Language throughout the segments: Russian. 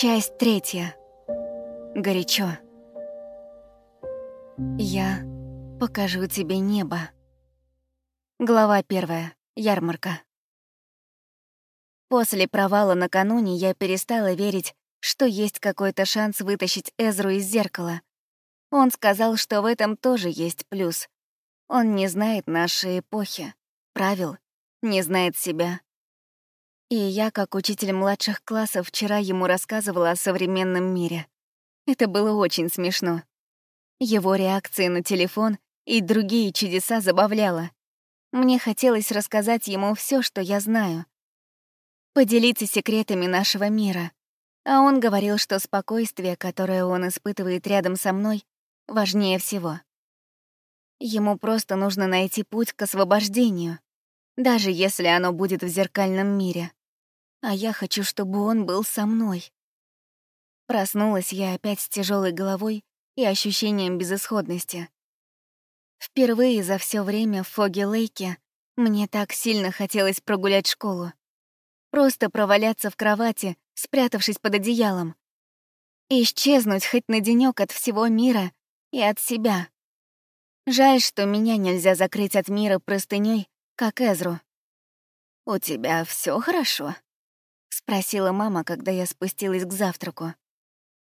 Часть третья. Горячо. Я покажу тебе небо. Глава первая. Ярмарка. После провала накануне я перестала верить, что есть какой-то шанс вытащить Эзру из зеркала. Он сказал, что в этом тоже есть плюс. Он не знает нашей эпохи, правил, не знает себя. И я, как учитель младших классов, вчера ему рассказывала о современном мире. Это было очень смешно. Его реакции на телефон и другие чудеса забавляло. Мне хотелось рассказать ему все, что я знаю. Поделиться секретами нашего мира. А он говорил, что спокойствие, которое он испытывает рядом со мной, важнее всего. Ему просто нужно найти путь к освобождению, даже если оно будет в зеркальном мире а я хочу, чтобы он был со мной. Проснулась я опять с тяжелой головой и ощущением безысходности. Впервые за все время в Фоги-Лейке мне так сильно хотелось прогулять школу. Просто проваляться в кровати, спрятавшись под одеялом. Исчезнуть хоть на денёк от всего мира и от себя. Жаль, что меня нельзя закрыть от мира простынёй, как Эзру. «У тебя все хорошо?» — спросила мама, когда я спустилась к завтраку.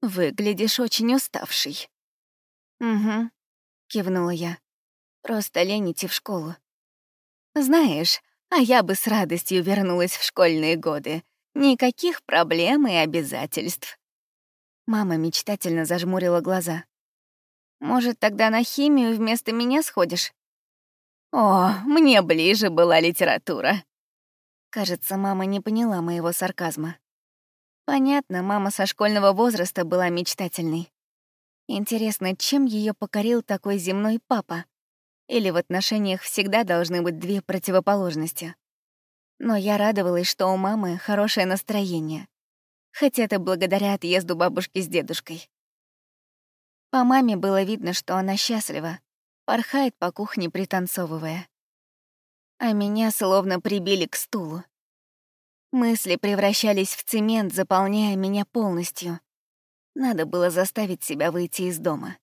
«Выглядишь очень уставший». «Угу», — кивнула я. «Просто лень идти в школу». «Знаешь, а я бы с радостью вернулась в школьные годы. Никаких проблем и обязательств». Мама мечтательно зажмурила глаза. «Может, тогда на химию вместо меня сходишь?» «О, мне ближе была литература», Кажется, мама не поняла моего сарказма. Понятно, мама со школьного возраста была мечтательной. Интересно, чем ее покорил такой земной папа? Или в отношениях всегда должны быть две противоположности? Но я радовалась, что у мамы хорошее настроение. Хоть это благодаря отъезду бабушки с дедушкой. По маме было видно, что она счастлива, порхает по кухне, пританцовывая а меня словно прибили к стулу. Мысли превращались в цемент, заполняя меня полностью. Надо было заставить себя выйти из дома.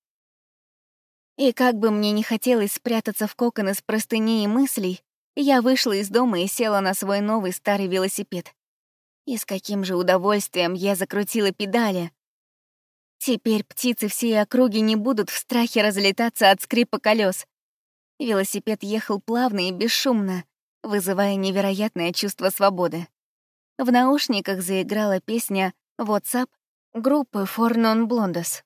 И как бы мне не хотелось спрятаться в кокон из простыней и мыслей, я вышла из дома и села на свой новый старый велосипед. И с каким же удовольствием я закрутила педали. Теперь птицы всей округи не будут в страхе разлетаться от скрипа колес. Велосипед ехал плавно и бесшумно, вызывая невероятное чувство свободы. В наушниках заиграла песня WhatsApp группы For Non Blondes.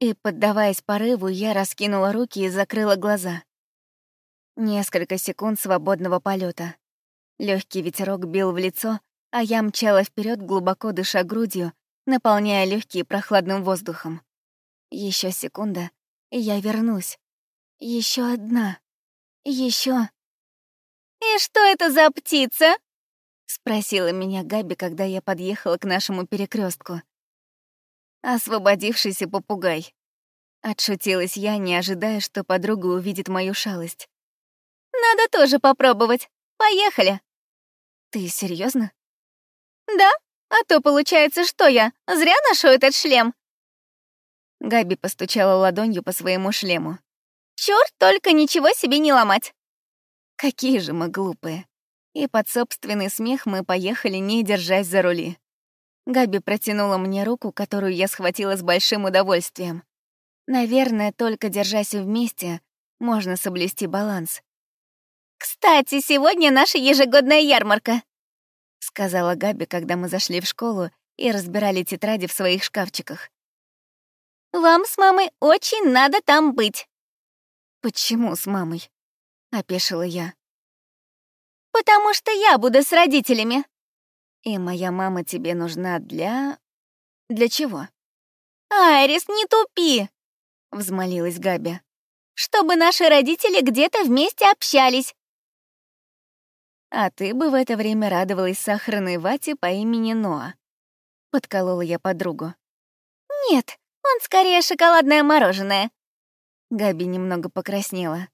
И, поддаваясь порыву, я раскинула руки и закрыла глаза. Несколько секунд свободного полета. Легкий ветерок бил в лицо, а я мчала вперед, глубоко дыша грудью, наполняя легкие прохладным воздухом. Еще секунда, и я вернусь, еще одна. Еще. «И что это за птица?» — спросила меня Габи, когда я подъехала к нашему перекрестку. «Освободившийся попугай». Отшутилась я, не ожидая, что подруга увидит мою шалость. «Надо тоже попробовать. Поехали!» «Ты серьезно? «Да, а то получается, что я зря ношу этот шлем?» Габи постучала ладонью по своему шлему. Чёрт, только ничего себе не ломать. Какие же мы глупые. И под собственный смех мы поехали, не держась за рули. Габи протянула мне руку, которую я схватила с большим удовольствием. Наверное, только держась вместе, можно соблюсти баланс. «Кстати, сегодня наша ежегодная ярмарка», — сказала Габи, когда мы зашли в школу и разбирали тетради в своих шкафчиках. «Вам с мамой очень надо там быть». «Почему с мамой?» — опешила я. «Потому что я буду с родителями». «И моя мама тебе нужна для... для чего?» «Айрис, не тупи!» — взмолилась Габи. «Чтобы наши родители где-то вместе общались». «А ты бы в это время радовалась сахарной вате по имени Ноа», — подколола я подругу. «Нет, он скорее шоколадное мороженое», Габи немного покраснела.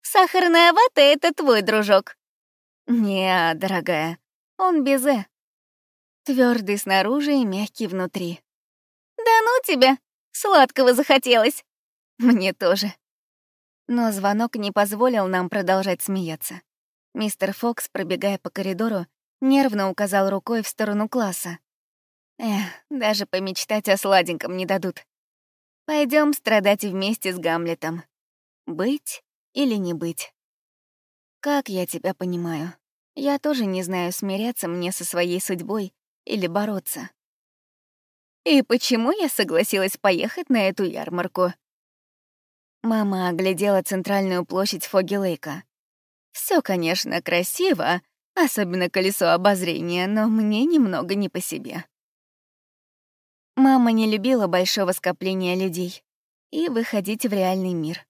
«Сахарная вата — это твой дружок». «Не, дорогая, он безе». Твердый снаружи и мягкий внутри. «Да ну тебя! Сладкого захотелось!» «Мне тоже». Но звонок не позволил нам продолжать смеяться. Мистер Фокс, пробегая по коридору, нервно указал рукой в сторону класса. Эх, даже помечтать о сладеньком не дадут. Пойдем страдать вместе с Гамлетом. Быть или не быть? Как я тебя понимаю? Я тоже не знаю, смиряться мне со своей судьбой или бороться. И почему я согласилась поехать на эту ярмарку? Мама оглядела центральную площадь Фоги-Лейка. Все, конечно, красиво, особенно колесо обозрения, но мне немного не по себе. Мама не любила большого скопления людей и выходить в реальный мир.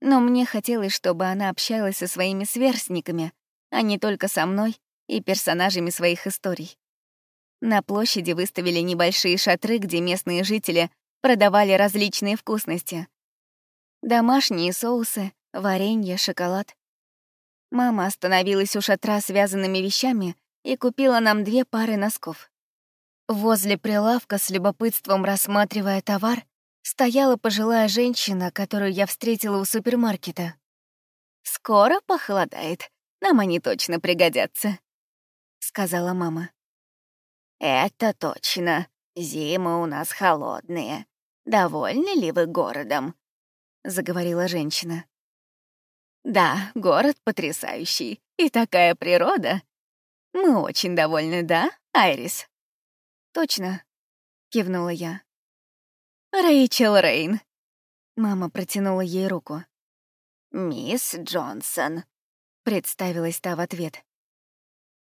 Но мне хотелось, чтобы она общалась со своими сверстниками, а не только со мной и персонажами своих историй. На площади выставили небольшие шатры, где местные жители продавали различные вкусности. Домашние соусы, варенье, шоколад. Мама остановилась у шатра связанными вещами и купила нам две пары носков. Возле прилавка, с любопытством рассматривая товар, стояла пожилая женщина, которую я встретила у супермаркета. «Скоро похолодает, нам они точно пригодятся», — сказала мама. «Это точно. Зимы у нас холодные. Довольны ли вы городом?» — заговорила женщина. «Да, город потрясающий. И такая природа. Мы очень довольны, да, Айрис?» «Точно», — кивнула я. «Рэйчел Рейн». Мама протянула ей руку. «Мисс Джонсон», — представилась та в ответ.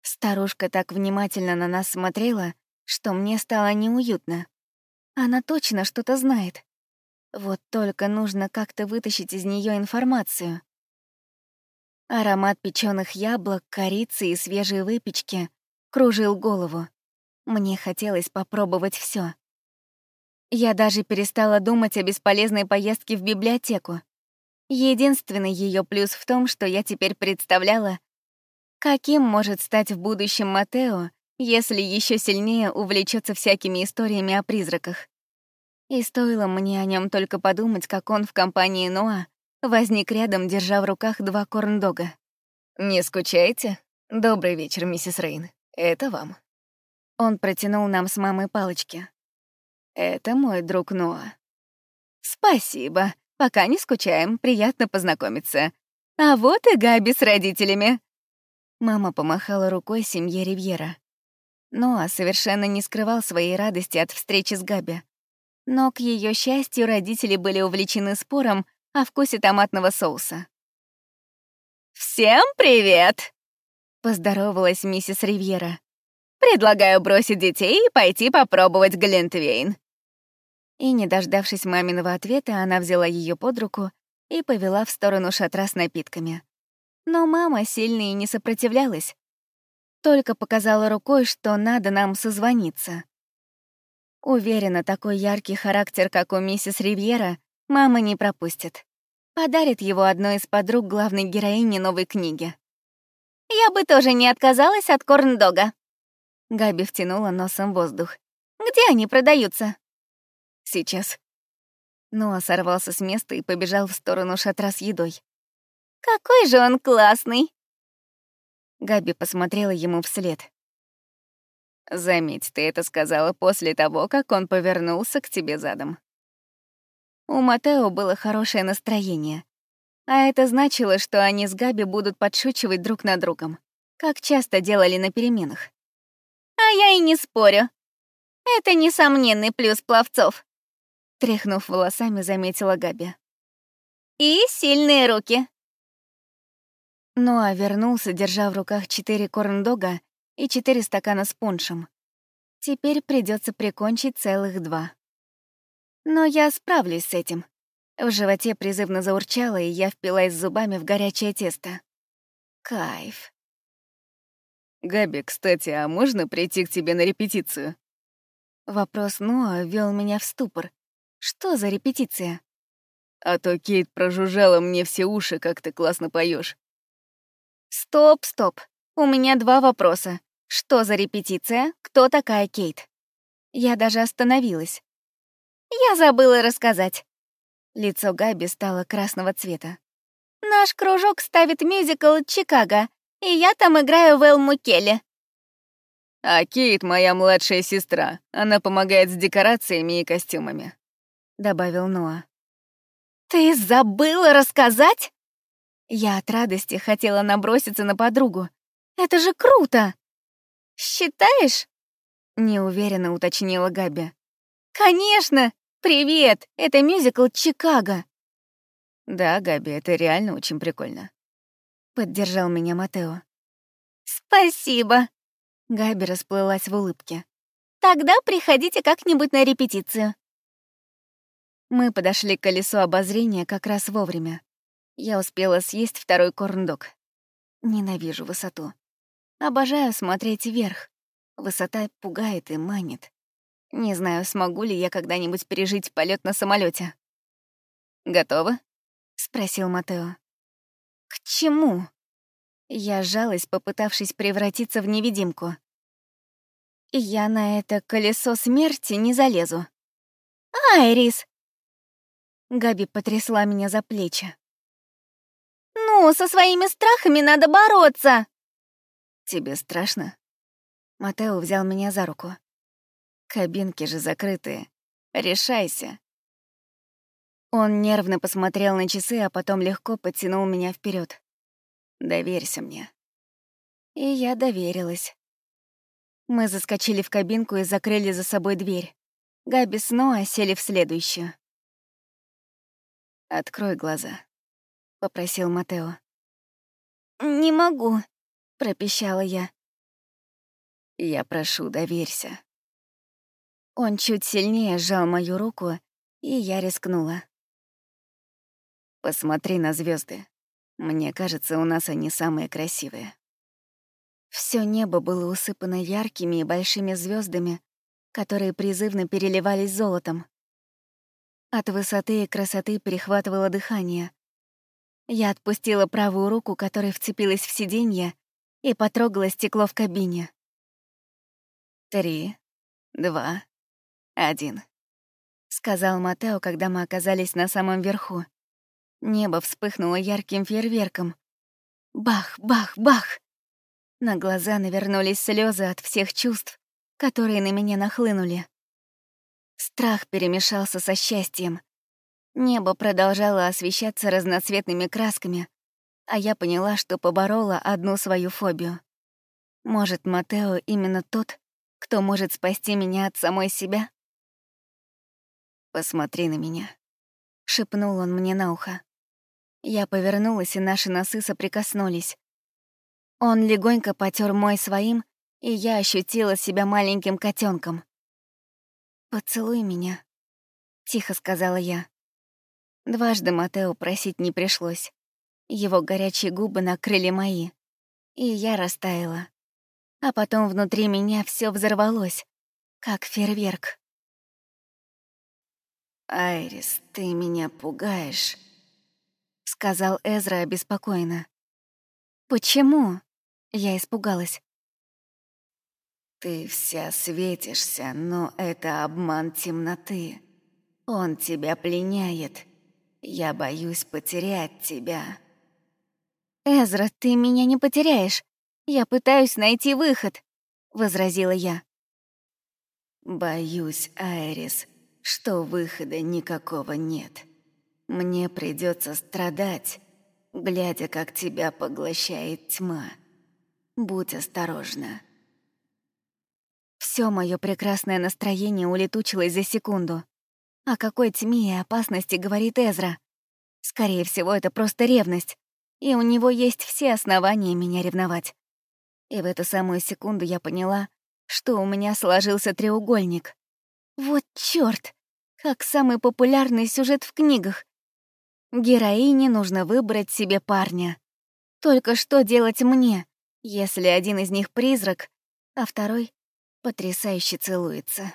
Старушка так внимательно на нас смотрела, что мне стало неуютно. Она точно что-то знает. Вот только нужно как-то вытащить из нее информацию. Аромат печеных яблок, корицы и свежей выпечки кружил голову. Мне хотелось попробовать все. Я даже перестала думать о бесполезной поездке в библиотеку. Единственный ее плюс в том, что я теперь представляла, каким может стать в будущем Матео, если еще сильнее увлечется всякими историями о призраках. И стоило мне о нем только подумать, как он в компании Ноа возник рядом, держа в руках два корндога. «Не скучайте? Добрый вечер, миссис Рейн. Это вам». Он протянул нам с мамой палочки. «Это мой друг Ноа». «Спасибо. Пока не скучаем. Приятно познакомиться. А вот и Габи с родителями». Мама помахала рукой семье Ривьера. Ноа совершенно не скрывал своей радости от встречи с Габи. Но, к ее счастью, родители были увлечены спором о вкусе томатного соуса. «Всем привет!» — поздоровалась миссис Ривьера. Предлагаю бросить детей и пойти попробовать Глинтвейн». И, не дождавшись маминого ответа, она взяла ее под руку и повела в сторону шатра с напитками. Но мама сильно и не сопротивлялась, только показала рукой, что надо нам созвониться. Уверена, такой яркий характер, как у миссис Ривьера, мама не пропустит. Подарит его одной из подруг главной героини новой книги. «Я бы тоже не отказалась от корндога», Габи втянула носом воздух. «Где они продаются?» «Сейчас». Ноа сорвался с места и побежал в сторону шатра с едой. «Какой же он классный!» Габи посмотрела ему вслед. «Заметь, ты это сказала после того, как он повернулся к тебе задом». У Матео было хорошее настроение, а это значило, что они с Габи будут подшучивать друг над другом, как часто делали на переменах. А я и не спорю. Это несомненный плюс пловцов. Тряхнув волосами, заметила Габи. И сильные руки. Ноа вернулся, держа в руках четыре корндога и четыре стакана с пуншем. Теперь придется прикончить целых два. Но я справлюсь с этим. В животе призывно заурчало, и я впилась зубами в горячее тесто. Кайф. «Габи, кстати, а можно прийти к тебе на репетицию?» Вопрос Ноа ввел меня в ступор. Что за репетиция? А то Кейт прожужжала мне все уши, как ты классно поешь. Стоп, стоп. У меня два вопроса. Что за репетиция? Кто такая Кейт? Я даже остановилась. Я забыла рассказать. Лицо Габи стало красного цвета. Наш кружок ставит мюзикл «Чикаго», и я там играю в Элму Келли. А Кейт — моя младшая сестра. Она помогает с декорациями и костюмами», — добавил Ноа. «Ты забыла рассказать?» Я от радости хотела наброситься на подругу. «Это же круто!» «Считаешь?» — неуверенно уточнила Габи. «Конечно! Привет! Это мюзикл «Чикаго». «Да, Габи, это реально очень прикольно», — поддержал меня Матео. «Спасибо!» Габи расплылась в улыбке. «Тогда приходите как-нибудь на репетицию». Мы подошли к колесу обозрения как раз вовремя. Я успела съесть второй корндог. Ненавижу высоту. Обожаю смотреть вверх. Высота пугает и манит. Не знаю, смогу ли я когда-нибудь пережить полет на самолете. «Готово?» — спросил Матео. «К чему?» Я сжалась, попытавшись превратиться в невидимку. Я на это колесо смерти не залезу. «Айрис!» Габи потрясла меня за плечи. «Ну, со своими страхами надо бороться!» «Тебе страшно?» Матео взял меня за руку. «Кабинки же закрытые. Решайся!» Он нервно посмотрел на часы, а потом легко подтянул меня вперед. Доверься мне». И я доверилась. Мы заскочили в кабинку и закрыли за собой дверь. Габи снова сели в следующую. «Открой глаза», — попросил Матео. «Не могу», — пропищала я. «Я прошу, доверься». Он чуть сильнее сжал мою руку, и я рискнула. «Посмотри на звезды. Мне кажется, у нас они самые красивые. Всё небо было усыпано яркими и большими звёздами, которые призывно переливались золотом. От высоты и красоты перехватывало дыхание. Я отпустила правую руку, которая вцепилась в сиденье, и потрогала стекло в кабине. «Три, два, один», — сказал Матео, когда мы оказались на самом верху. Небо вспыхнуло ярким фейерверком. Бах, бах, бах! На глаза навернулись слезы от всех чувств, которые на меня нахлынули. Страх перемешался со счастьем. Небо продолжало освещаться разноцветными красками, а я поняла, что поборола одну свою фобию. Может, Матео именно тот, кто может спасти меня от самой себя? «Посмотри на меня», — шепнул он мне на ухо. Я повернулась, и наши носы соприкоснулись. Он легонько потер мой своим, и я ощутила себя маленьким котенком. «Поцелуй меня», — тихо сказала я. Дважды Матео просить не пришлось. Его горячие губы накрыли мои, и я растаяла. А потом внутри меня все взорвалось, как фейерверк. «Айрис, ты меня пугаешь», сказал Эзра обеспокоенно. «Почему?» — я испугалась. «Ты вся светишься, но это обман темноты. Он тебя пленяет. Я боюсь потерять тебя». «Эзра, ты меня не потеряешь. Я пытаюсь найти выход», — возразила я. «Боюсь, Айрис, что выхода никакого нет». Мне придется страдать, глядя, как тебя поглощает тьма. Будь осторожна. Все мое прекрасное настроение улетучилось за секунду. О какой тьме и опасности говорит Эзра? Скорее всего, это просто ревность, и у него есть все основания меня ревновать. И в эту самую секунду я поняла, что у меня сложился треугольник. Вот чёрт! Как самый популярный сюжет в книгах. Героине нужно выбрать себе парня. Только что делать мне, если один из них призрак, а второй потрясающе целуется?